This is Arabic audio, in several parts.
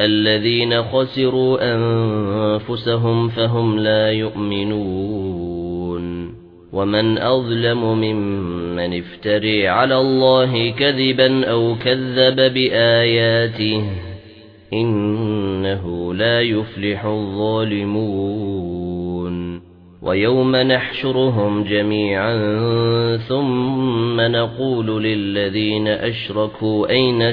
الَّذِينَ خَسِرُوا أَنفُسَهُمْ فَهُمْ لَا يُؤْمِنُونَ. وَمَنْ أَظْلَمُ مِمَّنِ افْتَرَى عَلَى اللَّهِ كَذِبًا أَوْ كَذَّبَ بِآيَاتِهِ إِنَّهُ لَا يُفْلِحُ الظَّالِمُونَ. وَيَوْمَ نَحْشُرُهُمْ جَمِيعًا ثُمَّ نَقُولُ لِلَّذِينَ أَشْرَكُوا أَيْنَ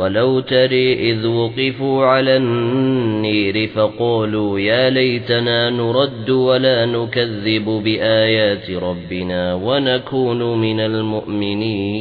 وَلَوْ تَرَى إِذْ وُقِفُوا عَلَى النِّيرِ فَقَالُوا يَا لَيْتَنَا نُرَدُّ وَلَا نُكَذِّبَ بِآيَاتِ رَبِّنَا وَنَكُونَ مِنَ الْمُؤْمِنِينَ.